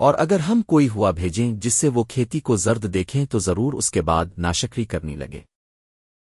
اور اگر ہم کوئی ہوا بھیجیں جس سے وہ کھیتی کو زرد دیکھیں تو ضرور اس کے بعد ناشکری کرنی لگے۔